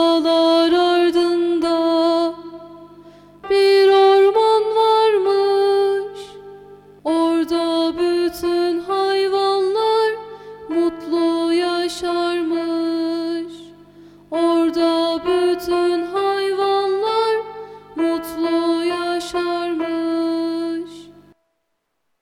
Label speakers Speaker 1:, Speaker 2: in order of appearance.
Speaker 1: Dağlar ardında bir orman varmış. Orada bütün hayvanlar mutlu yaşarmış. Orada bütün